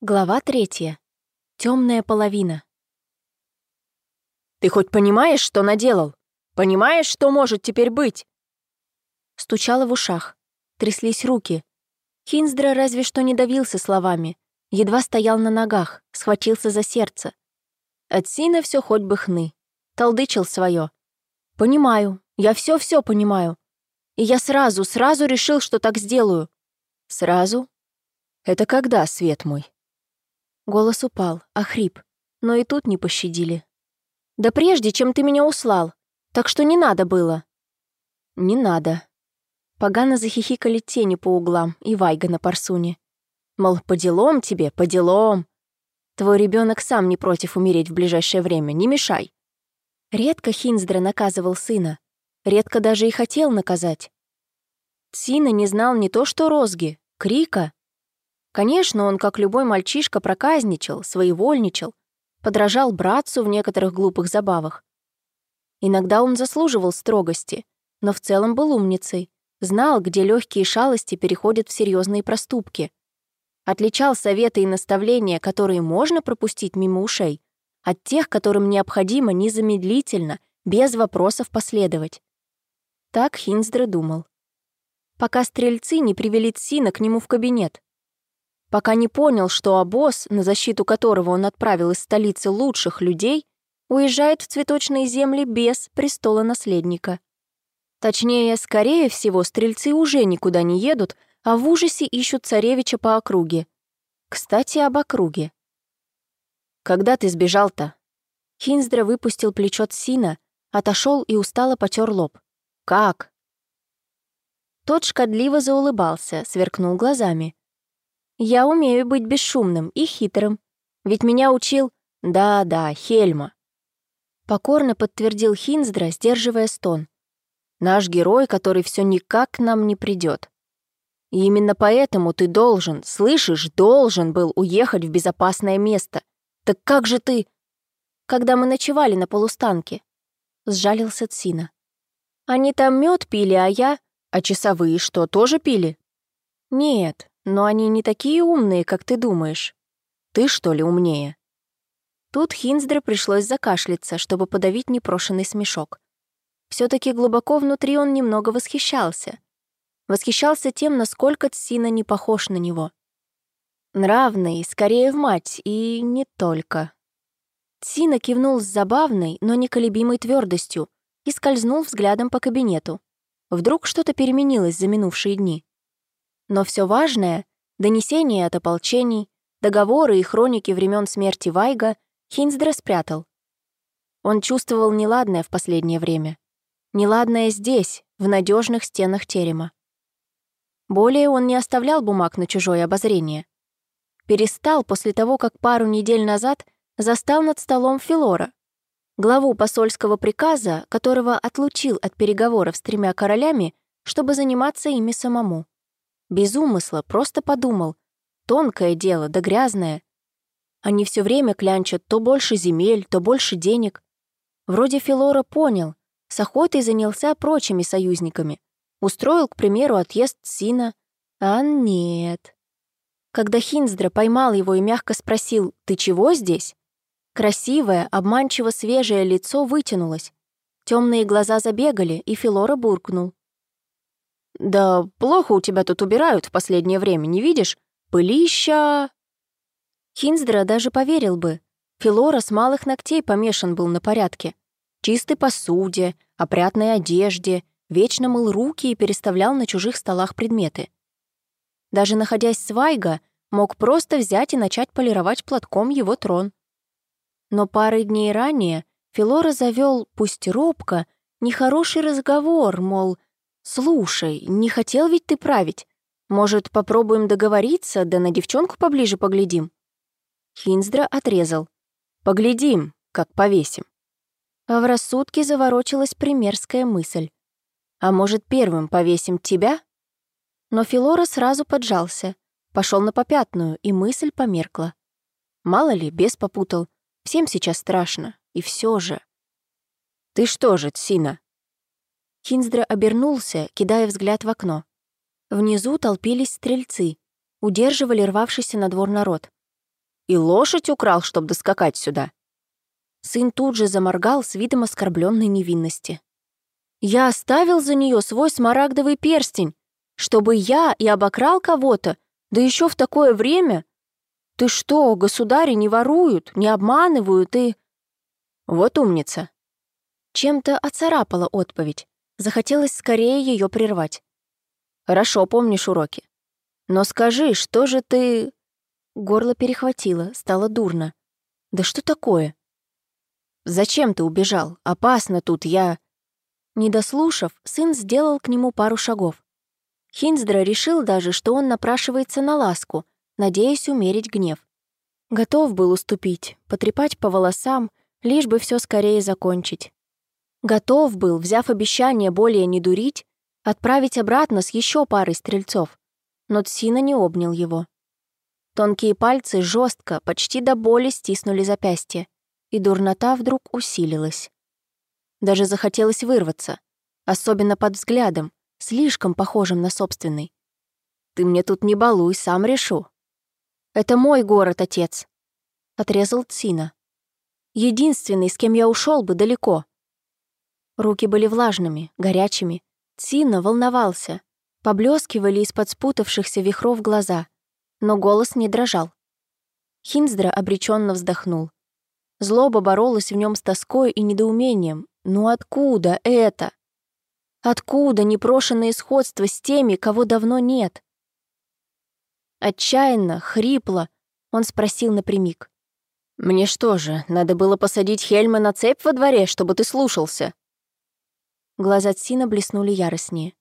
Глава третья. Темная половина. «Ты хоть понимаешь, что наделал? Понимаешь, что может теперь быть?» Стучало в ушах. Тряслись руки. Хинздра разве что не давился словами. Едва стоял на ногах, схватился за сердце. От Сина все хоть бы хны. Толдычил свое. «Понимаю. Я все все понимаю. И я сразу, сразу решил, что так сделаю». «Сразу? Это когда, свет мой?» Голос упал, охрип, но и тут не пощадили. «Да прежде, чем ты меня услал, так что не надо было». «Не надо». Погано захихикали тени по углам и Вайга на парсуне. Мол, по делам тебе, по делам. Твой ребенок сам не против умереть в ближайшее время, не мешай. Редко Хинздра наказывал сына, редко даже и хотел наказать. Сина не знал не то что розги, крика, Конечно, он, как любой мальчишка, проказничал, своевольничал, подражал братцу в некоторых глупых забавах. Иногда он заслуживал строгости, но в целом был умницей, знал, где легкие шалости переходят в серьезные проступки. Отличал советы и наставления, которые можно пропустить мимо ушей, от тех, которым необходимо незамедлительно, без вопросов последовать. Так Хинздра думал. Пока стрельцы не привели Цина к нему в кабинет пока не понял, что обоз, на защиту которого он отправил из столицы лучших людей, уезжает в цветочные земли без престола наследника. Точнее, скорее всего, стрельцы уже никуда не едут, а в ужасе ищут царевича по округе. Кстати, об округе. «Когда ты сбежал-то?» Хинздра выпустил плечо Тсина, отошел и устало потер лоб. «Как?» Тот шкодливо заулыбался, сверкнул глазами. Я умею быть бесшумным и хитрым. Ведь меня учил... Да-да, Хельма. Покорно подтвердил Хинздра, сдерживая стон. Наш герой, который все никак к нам не придет. И именно поэтому ты должен, слышишь, должен был уехать в безопасное место. Так как же ты... Когда мы ночевали на полустанке, сжалился Цина. Они там мед пили, а я... А часовые что, тоже пили? Нет, но они не такие умные, как ты думаешь. Ты, что ли, умнее?» Тут Хинздре пришлось закашляться, чтобы подавить непрошенный смешок. все таки глубоко внутри он немного восхищался. Восхищался тем, насколько Тсина не похож на него. Нравный, скорее в мать, и не только. Тсина кивнул с забавной, но неколебимой твердостью и скользнул взглядом по кабинету. Вдруг что-то переменилось за минувшие дни. Но все важное — донесения от ополчений, договоры и хроники времен смерти Вайга — Хинздра спрятал. Он чувствовал неладное в последнее время. Неладное здесь, в надежных стенах терема. Более он не оставлял бумаг на чужое обозрение. Перестал после того, как пару недель назад застал над столом Филора, главу посольского приказа, которого отлучил от переговоров с тремя королями, чтобы заниматься ими самому. Без умысла, просто подумал. Тонкое дело, да грязное. Они все время клянчат то больше земель, то больше денег. Вроде Филора понял, с охотой занялся прочими союзниками. Устроил, к примеру, отъезд Сина. А нет. Когда Хинздра поймал его и мягко спросил «Ты чего здесь?», красивое, обманчиво свежее лицо вытянулось. Темные глаза забегали, и Филора буркнул. «Да плохо у тебя тут убирают в последнее время, не видишь? Пылища...» Хинздра даже поверил бы. Филора с малых ногтей помешан был на порядке. Чистой посуде, опрятной одежде, вечно мыл руки и переставлял на чужих столах предметы. Даже находясь с Вайга, мог просто взять и начать полировать платком его трон. Но пары дней ранее Филора завел, пусть робко, нехороший разговор, мол, «Слушай, не хотел ведь ты править? Может, попробуем договориться, да на девчонку поближе поглядим?» Хинздра отрезал. «Поглядим, как повесим». А в рассудке заворочилась примерская мысль. «А может, первым повесим тебя?» Но Филора сразу поджался, пошел на попятную, и мысль померкла. Мало ли, бес попутал. Всем сейчас страшно, и все же. «Ты что же, Тсина, Хинздра обернулся, кидая взгляд в окно. Внизу толпились стрельцы, удерживали рвавшийся на двор народ. И лошадь украл, чтобы доскакать сюда. Сын тут же заморгал с видом оскорбленной невинности. «Я оставил за нее свой смарагдовый перстень, чтобы я и обокрал кого-то, да еще в такое время? Ты что, государи не воруют, не обманывают и...» Вот умница. Чем-то оцарапала отповедь. Захотелось скорее ее прервать. Хорошо помнишь уроки. Но скажи, что же ты...» Горло перехватило, стало дурно. «Да что такое?» «Зачем ты убежал? Опасно тут, я...» Не дослушав, сын сделал к нему пару шагов. Хинздра решил даже, что он напрашивается на ласку, надеясь умерить гнев. Готов был уступить, потрепать по волосам, лишь бы все скорее закончить. Готов был, взяв обещание более не дурить, отправить обратно с еще парой стрельцов, но Тсина не обнял его. Тонкие пальцы жестко, почти до боли стиснули запястье, и дурнота вдруг усилилась. Даже захотелось вырваться, особенно под взглядом, слишком похожим на собственный. «Ты мне тут не балуй, сам решу». «Это мой город, отец», — отрезал Тсина. «Единственный, с кем я ушел бы далеко». Руки были влажными, горячими, Тина волновался. Поблескивали из-под спутавшихся вихров глаза, но голос не дрожал. Хинздра обреченно вздохнул. Злоба боролась в нем с тоской и недоумением. Ну откуда это? Откуда непрошенное сходство с теми, кого давно нет? Отчаянно, хрипло, он спросил напрямик. «Мне что же, надо было посадить Хельма на цепь во дворе, чтобы ты слушался?» Глаза Цина блеснули яростнее.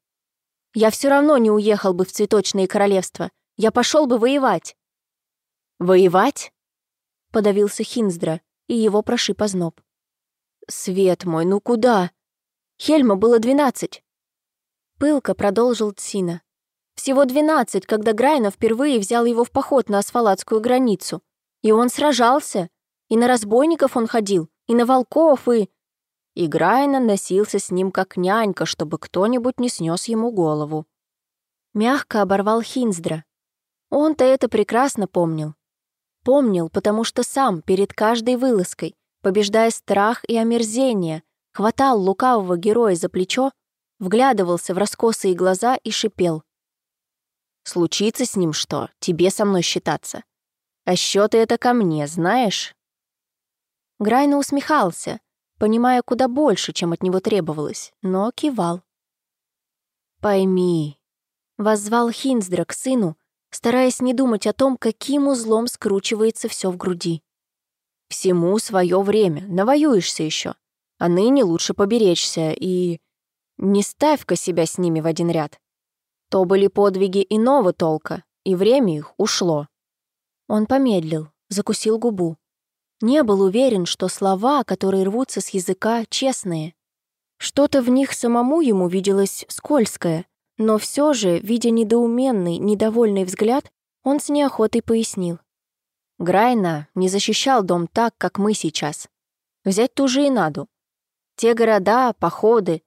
«Я все равно не уехал бы в цветочные королевства. Я пошел бы воевать». «Воевать?» — подавился Хинздра, и его прошиб озноб. «Свет мой, ну куда? Хельма было двенадцать». Пылко продолжил Цина. Всего двенадцать, когда Грайна впервые взял его в поход на асфалатскую границу. И он сражался. И на разбойников он ходил, и на волков, и... И Грайна носился с ним как нянька, чтобы кто-нибудь не снес ему голову. Мягко оборвал Хинздра. Он-то это прекрасно помнил. Помнил, потому что сам перед каждой вылазкой, побеждая страх и омерзение, хватал лукавого героя за плечо, вглядывался в раскосые глаза и шипел. «Случится с ним что? Тебе со мной считаться. А счеты это ко мне, знаешь?» Грайна усмехался, понимая куда больше, чем от него требовалось, но кивал. «Пойми», — воззвал Хинздра к сыну, стараясь не думать о том, каким узлом скручивается все в груди. «Всему свое время, навоюешься еще, а ныне лучше поберечься и... Не ставь-ка себя с ними в один ряд. То были подвиги иного толка, и время их ушло». Он помедлил, закусил губу. Не был уверен, что слова, которые рвутся с языка, честные. Что-то в них самому ему виделось скользкое, но все же, видя недоуменный, недовольный взгляд, он с неохотой пояснил. Грайна не защищал дом так, как мы сейчас. Взять ту же Инаду. Те города, походы.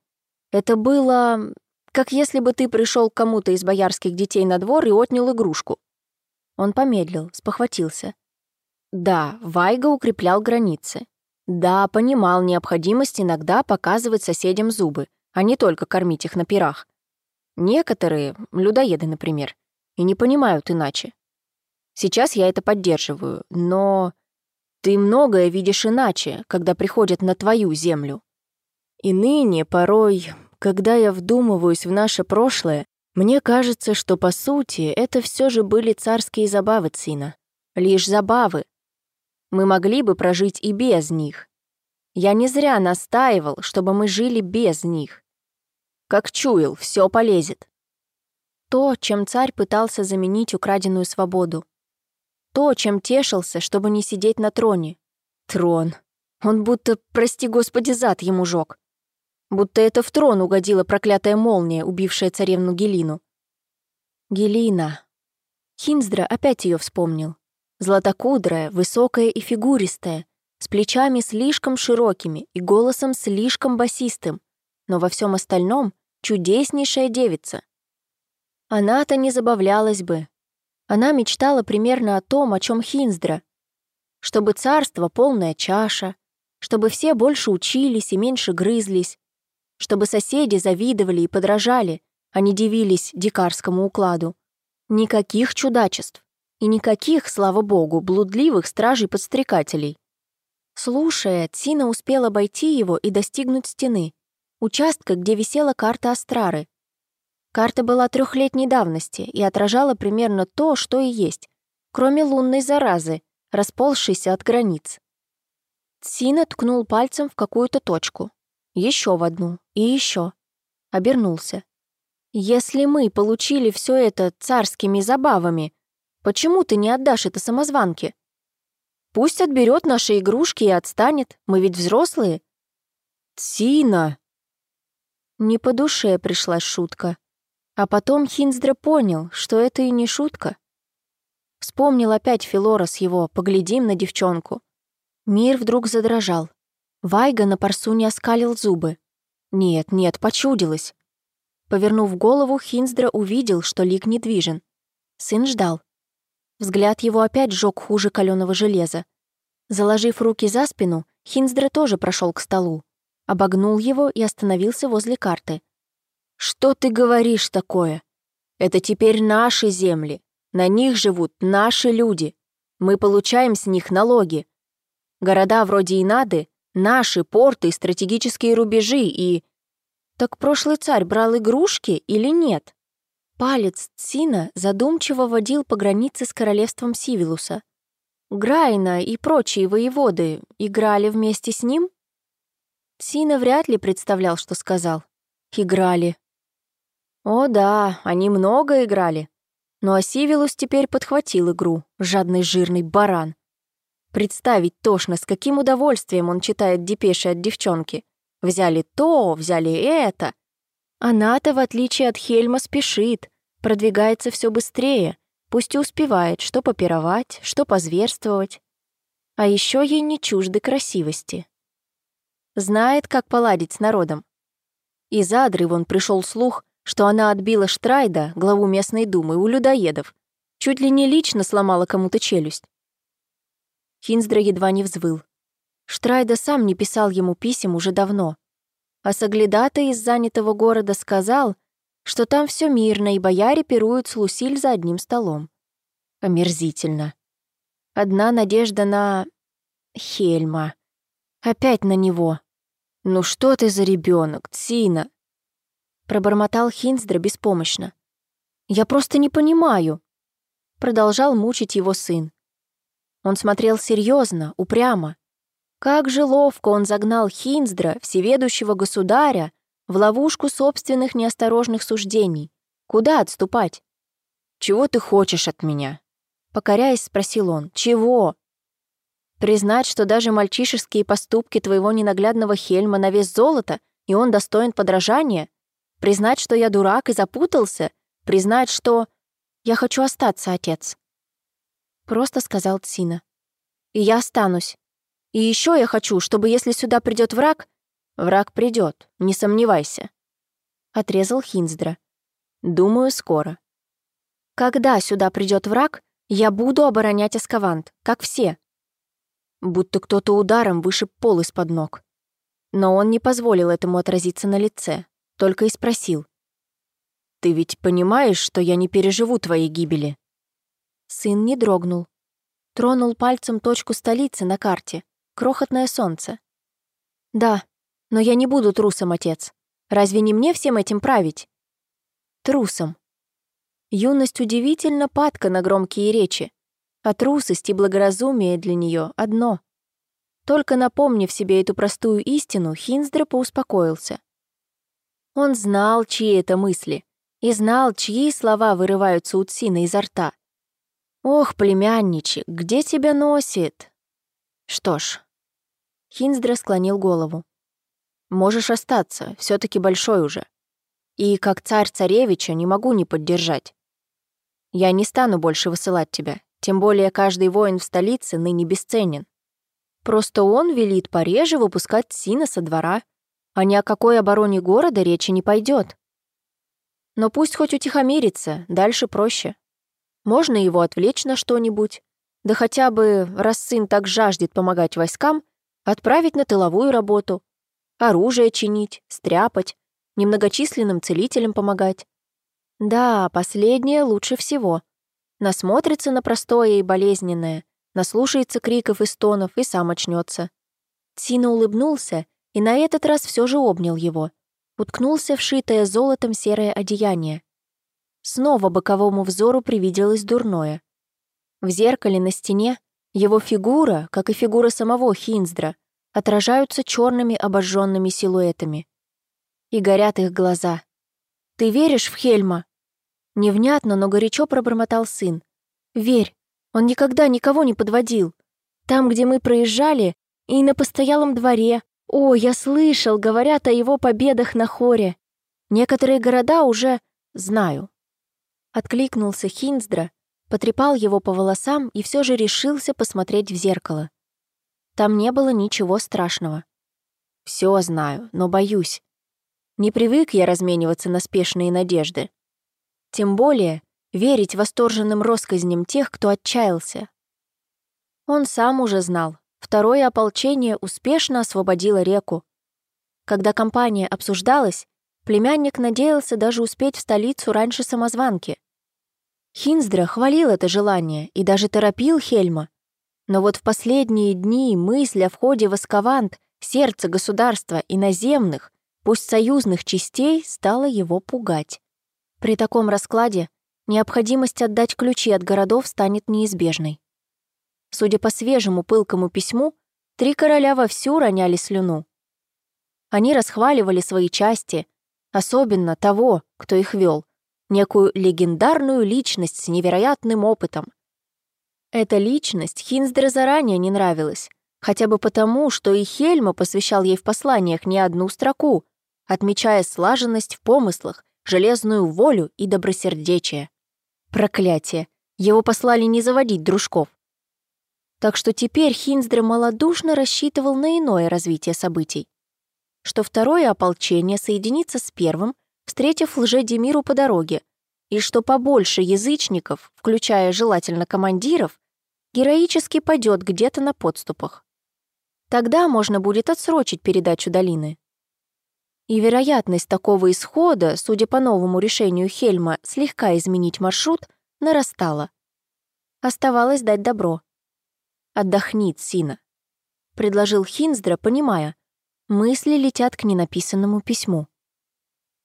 Это было, как если бы ты пришел к кому-то из боярских детей на двор и отнял игрушку. Он помедлил, спохватился. Да, Вайга укреплял границы. Да, понимал необходимость иногда показывать соседям зубы, а не только кормить их на пирах. Некоторые, людоеды, например, и не понимают иначе. Сейчас я это поддерживаю, но ты многое видишь иначе, когда приходят на твою землю. И ныне, порой, когда я вдумываюсь в наше прошлое, мне кажется, что, по сути, это все же были царские забавы Цина. Лишь забавы, мы могли бы прожить и без них. Я не зря настаивал, чтобы мы жили без них. Как чуял, все полезет. То, чем царь пытался заменить украденную свободу. То, чем тешился, чтобы не сидеть на троне. Трон. Он будто, прости господи, зад ему жёг. Будто это в трон угодила проклятая молния, убившая царевну Гелину. Гелина. Хинздра опять ее вспомнил. Златокудрая, высокая и фигуристая, с плечами слишком широкими и голосом слишком басистым, но во всем остальном чудеснейшая девица. Она-то не забавлялась бы. Она мечтала примерно о том, о чем Хинздра, чтобы царство полная чаша, чтобы все больше учились и меньше грызлись, чтобы соседи завидовали и подражали, а не дивились дикарскому укладу. Никаких чудачеств и никаких, слава богу, блудливых стражей-подстрекателей. Слушая, Тина успел обойти его и достигнуть стены, участка, где висела карта Астрары. Карта была трехлетней давности и отражала примерно то, что и есть, кроме лунной заразы, расползшейся от границ. Сина ткнул пальцем в какую-то точку. Еще в одну и еще. Обернулся. «Если мы получили все это царскими забавами, почему ты не отдашь это самозванке? Пусть отберет наши игрушки и отстанет, мы ведь взрослые». «Сина!» Не по душе пришлась шутка. А потом Хинздра понял, что это и не шутка. Вспомнил опять Филора с его «поглядим на девчонку». Мир вдруг задрожал. Вайга на парсуне оскалил зубы. Нет, нет, почудилось. Повернув голову, Хинздра увидел, что лик недвижен. Сын ждал. Взгляд его опять сжег хуже каленого железа. Заложив руки за спину, Хинздра тоже прошел к столу. Обогнул его и остановился возле карты. «Что ты говоришь такое? Это теперь наши земли. На них живут наши люди. Мы получаем с них налоги. Города вроде Инады — наши порты стратегические рубежи, и... Так прошлый царь брал игрушки или нет? Палец Цина задумчиво водил по границе с королевством Сивилуса. Грайна и прочие воеводы играли вместе с ним? Цина вряд ли представлял, что сказал. Играли. О да, они много играли. Ну а Сивилус теперь подхватил игру, жадный жирный баран. Представить тошно, с каким удовольствием он читает депеши от девчонки. Взяли то, взяли это. Она-то, в отличие от Хельма, спешит, продвигается все быстрее, пусть и успевает, что попировать, что позверствовать. А еще ей не чужды красивости. Знает, как поладить с народом. Из Адры вон пришел слух, что она отбила Штрайда, главу местной думы, у людоедов. Чуть ли не лично сломала кому-то челюсть. Хинздра едва не взвыл. Штрайда сам не писал ему писем уже давно. А Саглядата из занятого города сказал, что там все мирно, и бояре пируют с Лусиль за одним столом. Омерзительно. Одна надежда на... Хельма. Опять на него. «Ну что ты за ребенок, Тсина?» Пробормотал Хинздра беспомощно. «Я просто не понимаю», — продолжал мучить его сын. Он смотрел серьезно, упрямо. Как же ловко он загнал Хинздра, всеведущего государя, в ловушку собственных неосторожных суждений. Куда отступать? «Чего ты хочешь от меня?» Покоряясь, спросил он. «Чего?» Признать, что даже мальчишеские поступки твоего ненаглядного Хельма на вес золота, и он достоин подражания? Признать, что я дурак и запутался? Признать, что... Я хочу остаться, отец. Просто сказал Тсина. И я останусь. И еще я хочу, чтобы если сюда придет враг... Враг придет, не сомневайся. Отрезал Хинздра. Думаю, скоро. Когда сюда придет враг, я буду оборонять Аскавант, как все. Будто кто-то ударом вышиб пол из-под ног. Но он не позволил этому отразиться на лице только и спросил. «Ты ведь понимаешь, что я не переживу твоей гибели?» Сын не дрогнул. Тронул пальцем точку столицы на карте. Крохотное солнце. «Да, но я не буду трусом, отец. Разве не мне всем этим править?» «Трусом». Юность удивительно падка на громкие речи, а трусость и благоразумие для нее одно. Только напомнив себе эту простую истину, Хинздра поуспокоился. Он знал, чьи это мысли, и знал, чьи слова вырываются у Цина изо рта. «Ох, племянничек, где тебя носит?» «Что ж...» Хинздра склонил голову. «Можешь остаться, все таки большой уже. И как царь-царевича не могу не поддержать. Я не стану больше высылать тебя, тем более каждый воин в столице ныне бесценен. Просто он велит пореже выпускать сина со двора, а ни о какой обороне города речи не пойдет. Но пусть хоть утихомирится, дальше проще. Можно его отвлечь на что-нибудь. Да хотя бы, раз сын так жаждет помогать войскам, отправить на тыловую работу. Оружие чинить, стряпать, немногочисленным целителям помогать. Да, последнее лучше всего. Насмотрится на простое и болезненное, наслушается криков и стонов и сам очнется. Тина улыбнулся и на этот раз все же обнял его. Уткнулся в шитое золотом серое одеяние. Снова боковому взору привиделось дурное. В зеркале на стене его фигура, как и фигура самого Хинздра, отражаются черными обожженными силуэтами. И горят их глаза. «Ты веришь в Хельма?» Невнятно, но горячо пробормотал сын. «Верь, он никогда никого не подводил. Там, где мы проезжали, и на постоялом дворе. О, я слышал, говорят о его победах на хоре. Некоторые города уже знаю». Откликнулся Хинздра, потрепал его по волосам и все же решился посмотреть в зеркало. Там не было ничего страшного. Все знаю, но боюсь. Не привык я размениваться на спешные надежды. Тем более верить восторженным россказням тех, кто отчаялся. Он сам уже знал, второе ополчение успешно освободило реку. Когда компания обсуждалась, племянник надеялся даже успеть в столицу раньше самозванки. Хинздра хвалил это желание и даже торопил Хельма. Но вот в последние дни мысль о входе в Аскавант, сердце государства и наземных, пусть союзных частей, стала его пугать. При таком раскладе необходимость отдать ключи от городов станет неизбежной. Судя по свежему пылкому письму, три короля вовсю роняли слюну. Они расхваливали свои части, особенно того, кто их вел, некую легендарную личность с невероятным опытом. Эта личность Хинздера заранее не нравилась, хотя бы потому, что и Хельма посвящал ей в посланиях не одну строку, отмечая слаженность в помыслах, железную волю и добросердечие. Проклятие! Его послали не заводить дружков. Так что теперь Хинздре малодушно рассчитывал на иное развитие событий. Что второе ополчение соединится с первым, встретив лже-Демиру по дороге, и что побольше язычников, включая желательно командиров, героически падет где-то на подступах. Тогда можно будет отсрочить передачу долины и вероятность такого исхода, судя по новому решению Хельма слегка изменить маршрут, нарастала. Оставалось дать добро. «Отдохни, Сина», — предложил Хинздра, понимая, мысли летят к ненаписанному письму.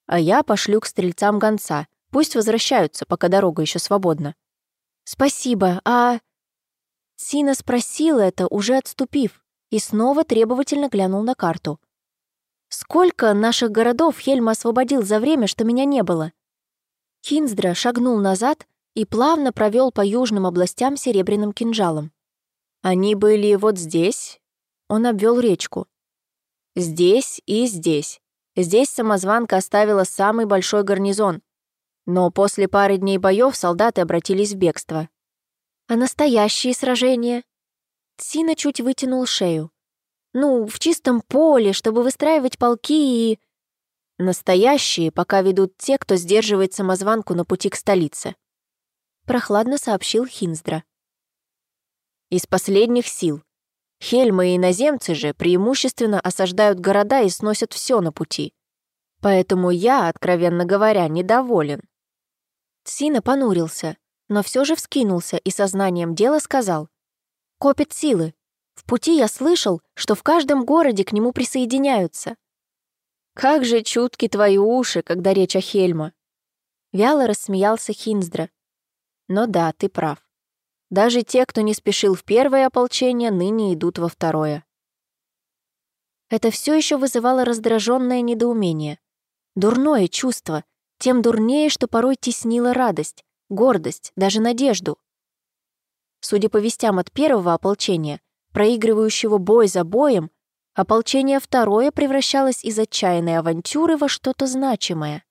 «А я пошлю к стрельцам гонца, пусть возвращаются, пока дорога еще свободна». «Спасибо, а...» Сина спросил это, уже отступив, и снова требовательно глянул на карту. Сколько наших городов Хельма освободил за время, что меня не было? Хинздра шагнул назад и плавно провел по южным областям серебряным кинжалом. Они были вот здесь. Он обвел речку. Здесь и здесь. Здесь самозванка оставила самый большой гарнизон. Но после пары дней боев солдаты обратились в бегство. А настоящие сражения? Сина чуть вытянул шею. Ну, в чистом поле, чтобы выстраивать полки и... Настоящие пока ведут те, кто сдерживает самозванку на пути к столице. Прохладно сообщил Хинздра. Из последних сил. Хельмы и иноземцы же преимущественно осаждают города и сносят все на пути. Поэтому я, откровенно говоря, недоволен. Сина понурился, но все же вскинулся и сознанием дела сказал. «Копит силы, в пути я слышал, что в каждом городе к нему присоединяются. «Как же чутки твои уши, когда речь о Хельма!» Вяло рассмеялся Хинздра. «Но да, ты прав. Даже те, кто не спешил в первое ополчение, ныне идут во второе». Это все еще вызывало раздраженное недоумение. Дурное чувство, тем дурнее, что порой теснило радость, гордость, даже надежду. Судя по вестям от первого ополчения, проигрывающего бой за боем, ополчение второе превращалось из отчаянной авантюры во что-то значимое.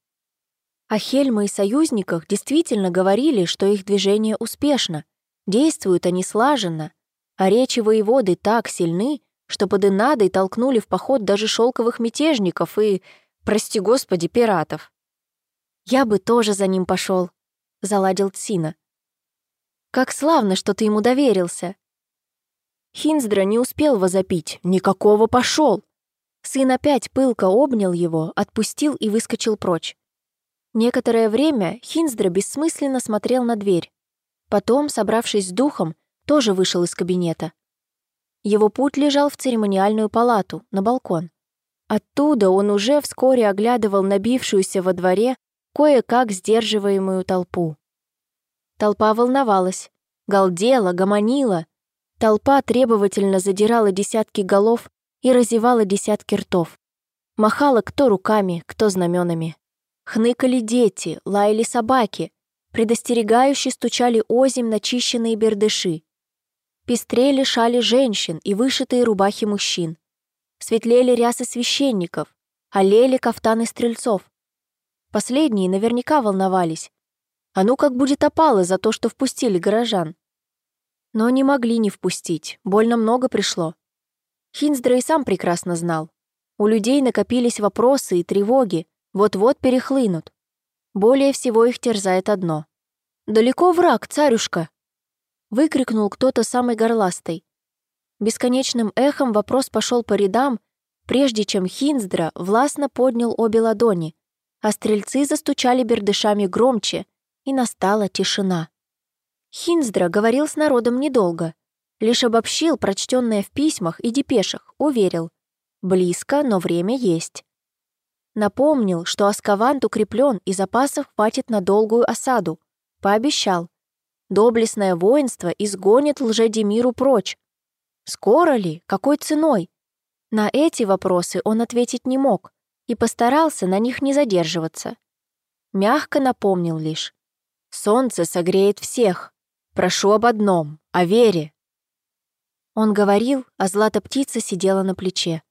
О Хельма и союзниках действительно говорили, что их движение успешно, действуют они слаженно, а речи воеводы так сильны, что под Инадой толкнули в поход даже шелковых мятежников и, прости господи, пиратов. «Я бы тоже за ним пошел, заладил Цина. Как славно, что ты ему доверился!» Хинздра не успел возопить. «Никакого пошел!» Сын опять пылко обнял его, отпустил и выскочил прочь. Некоторое время Хинздра бессмысленно смотрел на дверь. Потом, собравшись с духом, тоже вышел из кабинета. Его путь лежал в церемониальную палату, на балкон. Оттуда он уже вскоре оглядывал набившуюся во дворе кое-как сдерживаемую толпу. Толпа волновалась, галдела, гомонила. Толпа требовательно задирала десятки голов и разевала десятки ртов. Махала кто руками, кто знаменами. Хныкали дети, лаяли собаки, предостерегающе стучали озим начищенные бердыши. Пестрели шали женщин и вышитые рубахи мужчин. Светлели рясы священников, олели кафтаны стрельцов. Последние наверняка волновались. А ну как будет опалы за то, что впустили горожан. Но не могли не впустить, больно много пришло. Хинздра и сам прекрасно знал. У людей накопились вопросы и тревоги, вот-вот перехлынут. Более всего их терзает одно. «Далеко враг, царюшка!» Выкрикнул кто-то самый горластый. Бесконечным эхом вопрос пошел по рядам, прежде чем Хинздра властно поднял обе ладони, а стрельцы застучали бердышами громче, и настала тишина. Хинздра говорил с народом недолго, лишь обобщил прочтенное в письмах и депешах, уверил. Близко, но время есть. Напомнил, что Аскавант укреплен и запасов хватит на долгую осаду. Пообещал. Доблестное воинство изгонит лжедемиру прочь. Скоро ли? Какой ценой? На эти вопросы он ответить не мог и постарался на них не задерживаться. Мягко напомнил лишь. «Солнце согреет всех. Прошу об одном, о вере». Он говорил, а злата-птица сидела на плече.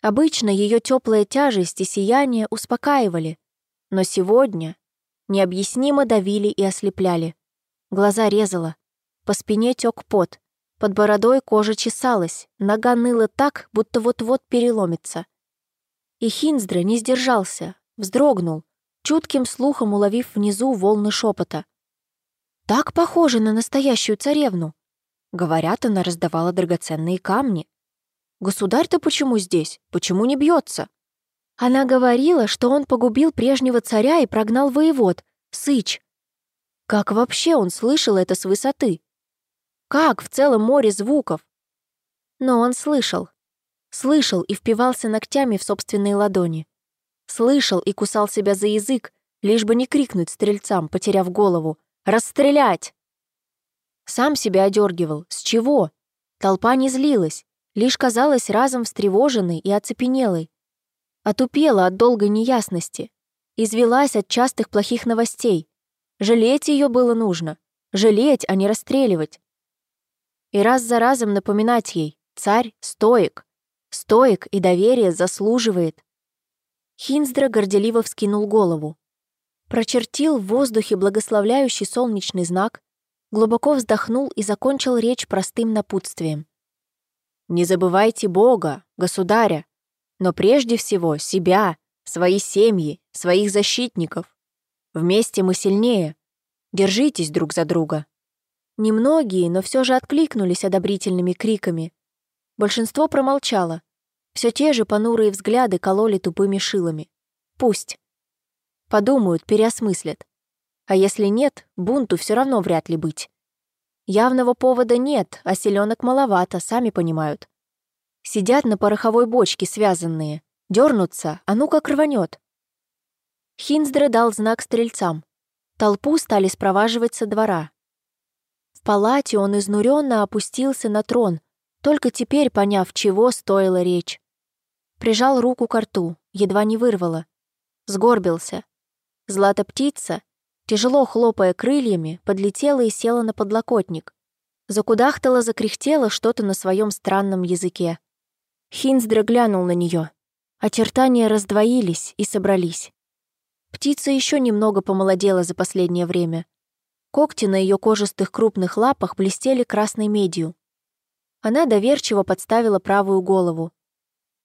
Обычно ее теплая тяжесть и сияние успокаивали, но сегодня необъяснимо давили и ослепляли. Глаза резало, по спине тек пот, под бородой кожа чесалась, нога ныла так, будто вот-вот переломится. И Хинздра не сдержался, вздрогнул, чутким слухом уловив внизу волны шепота. «Так похоже на настоящую царевну!» Говорят, она раздавала драгоценные камни. Государь-то почему здесь? Почему не бьется? Она говорила, что он погубил прежнего царя и прогнал воевод, Сыч. Как вообще он слышал это с высоты? Как в целом море звуков? Но он слышал. Слышал и впивался ногтями в собственные ладони. Слышал и кусал себя за язык, лишь бы не крикнуть стрельцам, потеряв голову. «Расстрелять!» Сам себя одергивал. С чего? Толпа не злилась, лишь казалась разом встревоженной и оцепенелой. Отупела от долгой неясности, извелась от частых плохих новостей. Жалеть ее было нужно. Жалеть, а не расстреливать. И раз за разом напоминать ей «Царь стоек». Стоек и доверие заслуживает. Хинздра горделиво вскинул голову. Прочертил в воздухе благословляющий солнечный знак, глубоко вздохнул и закончил речь простым напутствием. Не забывайте Бога, Государя, но прежде всего себя, свои семьи, своих защитников. Вместе мы сильнее. Держитесь друг за друга». Немногие, но все же откликнулись одобрительными криками. Большинство промолчало. Все те же понурые взгляды кололи тупыми шилами. Пусть. Подумают, переосмыслят. А если нет, бунту все равно вряд ли быть. Явного повода нет, а селенок маловато, сами понимают. Сидят на пороховой бочке связанные. Дернутся, а ну как рванет. Хинздре дал знак стрельцам. Толпу стали спроваживать со двора. В палате он изнуренно опустился на трон, только теперь поняв, чего стоила речь. Прижал руку к рту, едва не вырвало. Сгорбился. Злата птица, Тяжело хлопая крыльями, подлетела и села на подлокотник. Закудахтала, закряхтела что-то на своем странном языке. Хинздра глянул на нее. Очертания раздвоились и собрались. Птица еще немного помолодела за последнее время. Когти на ее кожистых крупных лапах блестели красной медью. Она доверчиво подставила правую голову.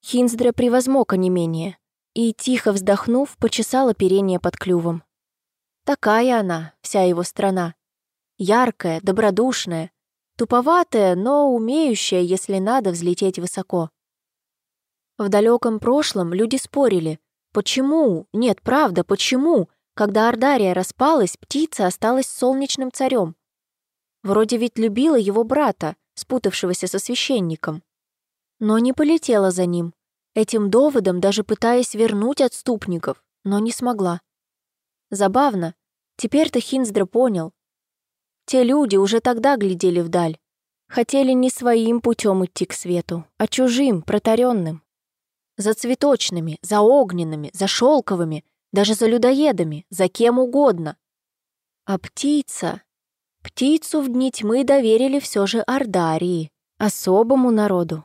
Хинздра превозмог онемение и, тихо вздохнув, почесала перение под клювом. Такая она, вся его страна. яркая, добродушная, туповатая, но умеющая, если надо, взлететь высоко. В далеком прошлом люди спорили, почему, нет, правда, почему, когда Ардария распалась, птица осталась солнечным царем. Вроде ведь любила его брата, спутавшегося со священником. Но не полетела за ним, этим доводом даже пытаясь вернуть отступников, но не смогла. Забавно, теперь-то Хинздра понял. Те люди уже тогда глядели вдаль, хотели не своим путем идти к свету, а чужим, протаренным. За цветочными, за огненными, за шелковыми, даже за людоедами, за кем угодно. А птица... Птицу в дни тьмы доверили все же Ардарии, особому народу.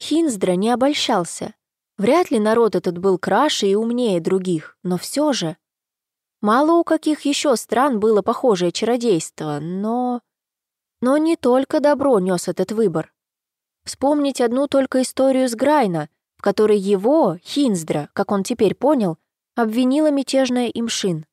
Хинздра не обольщался. Вряд ли народ этот был краше и умнее других, но все же... Мало у каких еще стран было похожее чародейство, но... Но не только добро нес этот выбор. Вспомнить одну только историю с Грайна, в которой его, Хинздра, как он теперь понял, обвинила мятежная имшин.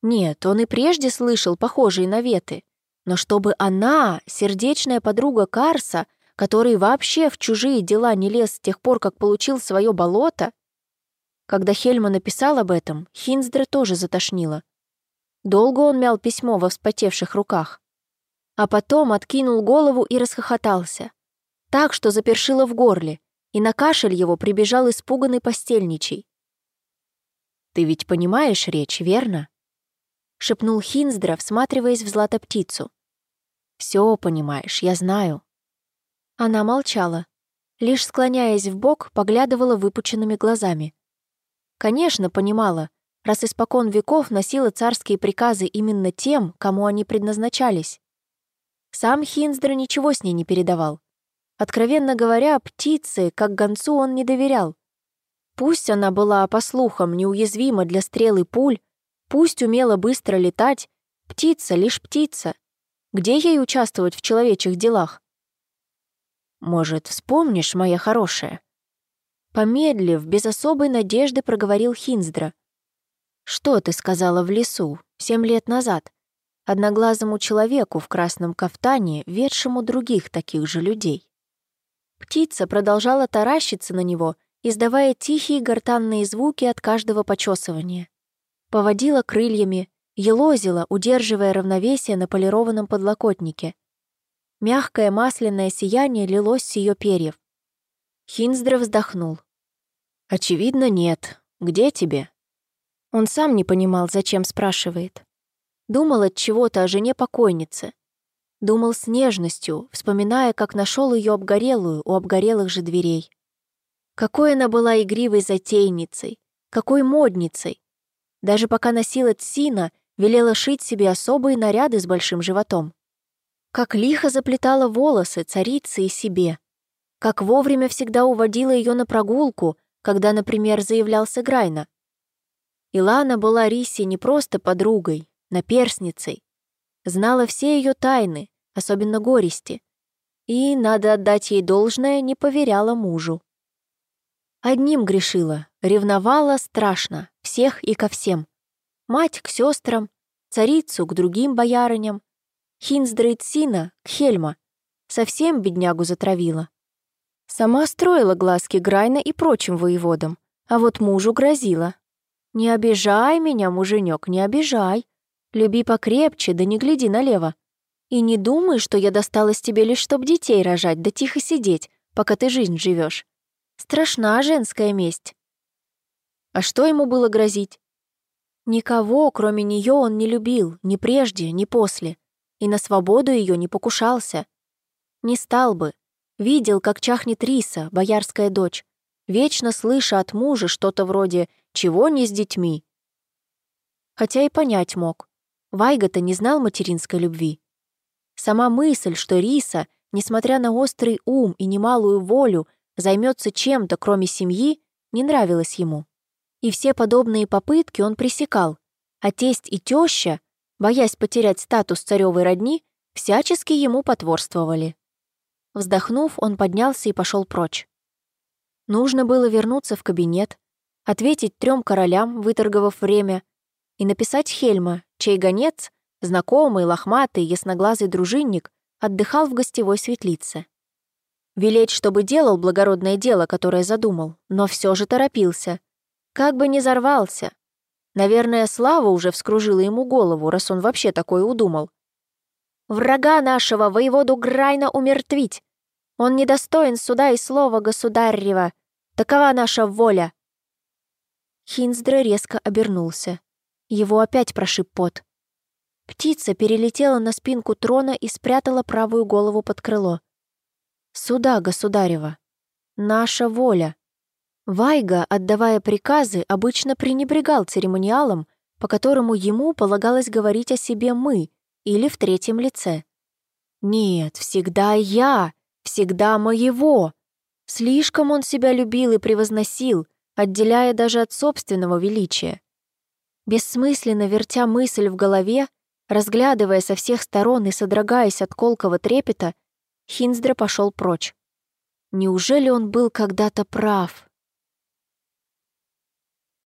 Нет, он и прежде слышал похожие наветы, но чтобы она, сердечная подруга Карса, который вообще в чужие дела не лез с тех пор, как получил свое болото... Когда Хельма написал об этом, Хинздра тоже затошнило. Долго он мял письмо во вспотевших руках. А потом откинул голову и расхохотался. Так, что запершило в горле, и на кашель его прибежал испуганный постельничий. «Ты ведь понимаешь речь, верно?» — шепнул Хинздра, всматриваясь в злато-птицу. «Все понимаешь, я знаю». Она молчала, лишь склоняясь в бок, поглядывала выпученными глазами. Конечно, понимала, раз испокон веков носила царские приказы именно тем, кому они предназначались. Сам Хинздра ничего с ней не передавал. Откровенно говоря, птице, как гонцу, он не доверял. Пусть она была, по слухам, неуязвима для стрел и пуль, пусть умела быстро летать, птица лишь птица. Где ей участвовать в человечьих делах? «Может, вспомнишь, моя хорошая?» Помедлив, без особой надежды проговорил Хинздра. «Что ты сказала в лесу семь лет назад? Одноглазому человеку в красном кафтане, ведшему других таких же людей?» Птица продолжала таращиться на него, издавая тихие гортанные звуки от каждого почесывания. Поводила крыльями, елозила, удерживая равновесие на полированном подлокотнике. Мягкое масляное сияние лилось с ее перьев. Хинздра вздохнул. «Очевидно, нет. Где тебе?» Он сам не понимал, зачем спрашивает. Думал от чего-то о жене покойницы. Думал с нежностью, вспоминая, как нашел ее обгорелую у обгорелых же дверей. Какой она была игривой затейницей, какой модницей. Даже пока носила Тсина, велела шить себе особые наряды с большим животом. Как лихо заплетала волосы царицы и себе. Как вовремя всегда уводила ее на прогулку, когда, например, заявлялся Грайна. Илана была Рисе не просто подругой, наперсницей. Знала все ее тайны, особенно горести. И, надо отдать ей должное, не поверяла мужу. Одним грешила, ревновала страшно, всех и ко всем. Мать к сестрам, царицу к другим боярыням, Хинсдрейдсина к Хельма. Совсем беднягу затравила. Сама строила глазки Грайна и прочим воеводам, а вот мужу грозила. «Не обижай меня, муженек, не обижай. Люби покрепче, да не гляди налево. И не думай, что я досталась тебе лишь чтоб детей рожать, да тихо сидеть, пока ты жизнь живешь. Страшна женская месть. А что ему было грозить? Никого, кроме нее, он не любил, ни прежде, ни после, и на свободу ее не покушался. Не стал бы. Видел, как чахнет Риса, боярская дочь, вечно слыша от мужа что-то вроде «чего не с детьми?». Хотя и понять мог. Вайга-то не знал материнской любви. Сама мысль, что Риса, несмотря на острый ум и немалую волю, займется чем-то, кроме семьи, не нравилась ему. И все подобные попытки он пресекал, а тесть и теща, боясь потерять статус царевой родни, всячески ему потворствовали. Вздохнув, он поднялся и пошел прочь. Нужно было вернуться в кабинет, ответить трем королям, выторговав время, и написать Хельма, чей гонец Знакомый, лохматый, ясноглазый дружинник отдыхал в гостевой светлице. Велеть, чтобы делал благородное дело, которое задумал, но все же торопился. Как бы не зарвался. Наверное, слава уже вскружила ему голову, раз он вообще такое удумал. «Врага нашего, воеводу Грайна, умертвить! Он недостоин суда и слова государева! Такова наша воля!» Хинздра резко обернулся. Его опять прошиб пот. Птица перелетела на спинку трона и спрятала правую голову под крыло. «Суда, государева! Наша воля!» Вайга, отдавая приказы, обычно пренебрегал церемониалом, по которому ему полагалось говорить о себе «мы» или в третьем лице. «Нет, всегда я, всегда моего!» Слишком он себя любил и превозносил, отделяя даже от собственного величия. Бессмысленно вертя мысль в голове, разглядывая со всех сторон и содрогаясь от колкого трепета, Хинздра пошел прочь. Неужели он был когда-то прав?